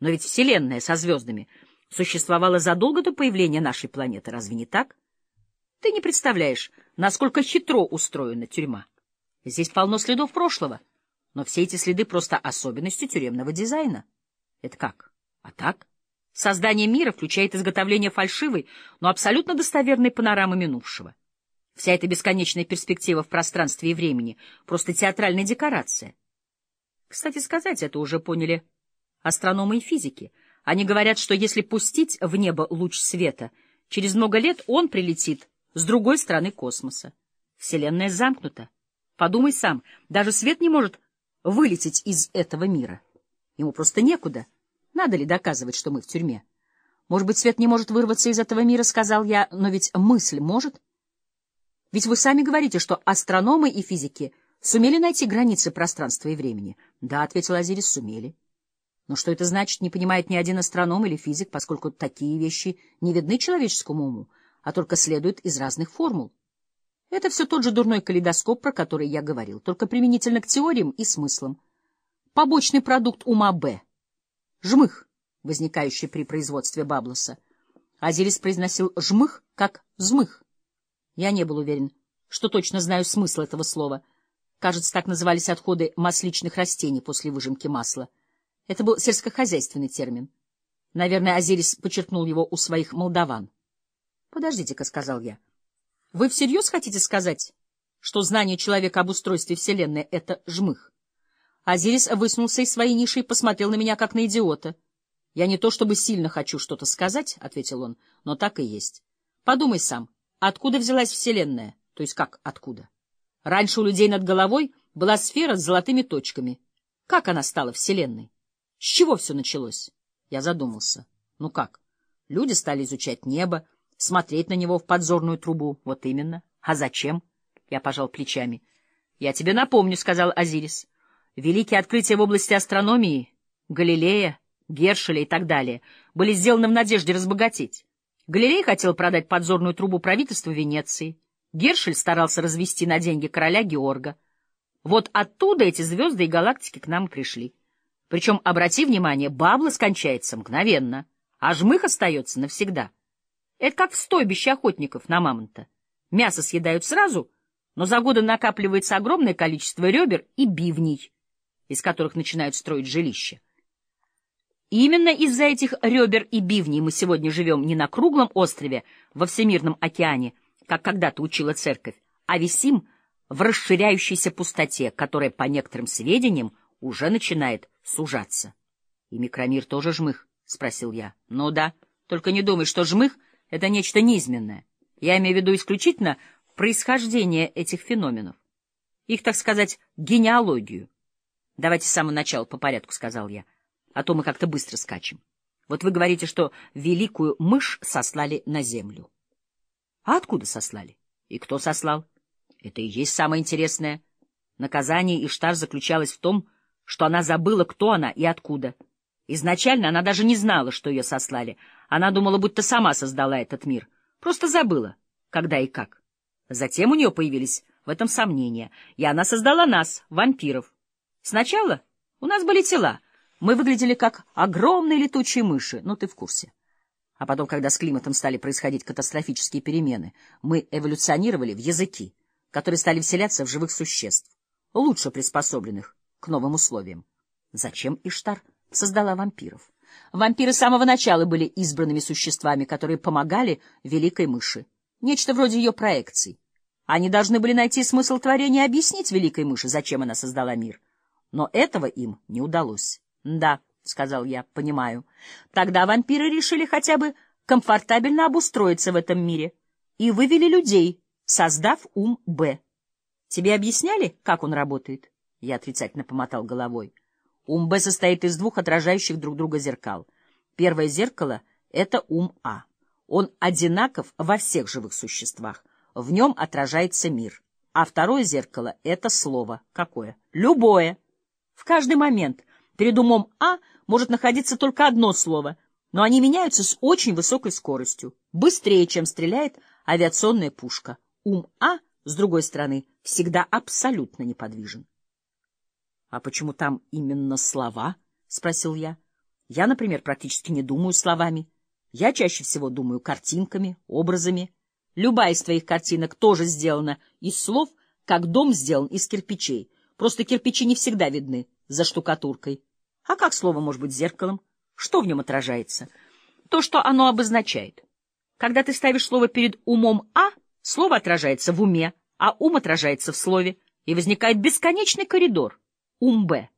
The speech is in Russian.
Но ведь Вселенная со звездами существовала задолго до появления нашей планеты, разве не так? Ты не представляешь, насколько хитро устроена тюрьма. Здесь полно следов прошлого, но все эти следы просто особенности тюремного дизайна. Это как? А так? Создание мира включает изготовление фальшивой, но абсолютно достоверной панорамы минувшего. Вся эта бесконечная перспектива в пространстве и времени — просто театральная декорация. Кстати сказать, это уже поняли астрономы и физики. Они говорят, что если пустить в небо луч света, через много лет он прилетит с другой стороны космоса. Вселенная замкнута. Подумай сам, даже свет не может вылететь из этого мира. Ему просто некуда. Надо ли доказывать, что мы в тюрьме? Может быть, свет не может вырваться из этого мира, сказал я, но ведь мысль может. Ведь вы сами говорите, что астрономы и физики сумели найти границы пространства и времени. Да, ответил Азирис, сумели. Но что это значит, не понимает ни один астроном или физик, поскольку такие вещи не видны человеческому уму, а только следуют из разных формул. Это все тот же дурной калейдоскоп, про который я говорил, только применительно к теориям и смыслам. Побочный продукт ума Б. Жмых, возникающий при производстве Баблоса. Азирис произносил «жмых» как «взмых». Я не был уверен, что точно знаю смысл этого слова. Кажется, так назывались отходы масличных растений после выжимки масла. Это был сельскохозяйственный термин. Наверное, Азирис почерпнул его у своих молдаван. — Подождите-ка, — сказал я. — Вы всерьез хотите сказать, что знание человека об устройстве Вселенной — это жмых? Азирис высунулся из своей ниши и посмотрел на меня, как на идиота. — Я не то чтобы сильно хочу что-то сказать, — ответил он, — но так и есть. Подумай сам, откуда взялась Вселенная? То есть как откуда? Раньше у людей над головой была сфера с золотыми точками. Как она стала Вселенной? С чего все началось? Я задумался. Ну как? Люди стали изучать небо, смотреть на него в подзорную трубу. Вот именно. А зачем? Я пожал плечами. Я тебе напомню, — сказал Азирис. Великие открытия в области астрономии, Галилея, Гершеля и так далее были сделаны в надежде разбогатеть. Галилей хотел продать подзорную трубу правительству Венеции. Гершель старался развести на деньги короля Георга. Вот оттуда эти звезды и галактики к нам пришли. Причем, обрати внимание, бабла скончается мгновенно, а жмых остается навсегда. Это как в стойбище охотников на мамонта. Мясо съедают сразу, но за годы накапливается огромное количество ребер и бивней, из которых начинают строить жилища. именно из-за этих ребер и бивней мы сегодня живем не на круглом острове во Всемирном океане, как когда-то учила церковь, а висим в расширяющейся пустоте, которая, по некоторым сведениям, уже начинает сужаться. — И микромир тоже жмых? — спросил я. — Ну да, только не думай, что жмых — это нечто низменное. Я имею в виду исключительно происхождение этих феноменов. Их, так сказать, генеалогию. — Давайте с самого начала по порядку, — сказал я, — а то мы как-то быстро скачем. Вот вы говорите, что великую мышь сослали на землю. А откуда сослали? И кто сослал? Это и есть самое интересное. Наказание Иштар заключалось в том, что она забыла, кто она и откуда. Изначально она даже не знала, что ее сослали. Она думала, будто сама создала этот мир. Просто забыла, когда и как. Затем у нее появились в этом сомнения, и она создала нас, вампиров. Сначала у нас были тела, мы выглядели как огромные летучие мыши, ну ты в курсе. А потом, когда с климатом стали происходить катастрофические перемены, мы эволюционировали в языки, которые стали вселяться в живых существ, лучше приспособленных к новым условиям. Зачем Иштар создала вампиров? Вампиры с самого начала были избранными существами, которые помогали великой мыши. Нечто вроде ее проекций. Они должны были найти смысл творения и объяснить великой мыши, зачем она создала мир. Но этого им не удалось. Да, — сказал я, — понимаю. Тогда вампиры решили хотя бы комфортабельно обустроиться в этом мире и вывели людей, создав ум Б. Тебе объясняли, как он работает? Я отрицательно помотал головой. Ум Б состоит из двух отражающих друг друга зеркал. Первое зеркало — это ум А. Он одинаков во всех живых существах. В нем отражается мир. А второе зеркало — это слово. Какое? Любое. В каждый момент перед умом А может находиться только одно слово, но они меняются с очень высокой скоростью, быстрее, чем стреляет авиационная пушка. Ум А, с другой стороны, всегда абсолютно неподвижен. — А почему там именно слова? — спросил я. Я, например, практически не думаю словами. Я чаще всего думаю картинками, образами. Любая из твоих картинок тоже сделана из слов, как дом сделан из кирпичей. Просто кирпичи не всегда видны за штукатуркой. А как слово может быть зеркалом? Что в нем отражается? То, что оно обозначает. Когда ты ставишь слово перед умом А, слово отражается в уме, а ум отражается в слове, и возникает бесконечный коридор — ум Б.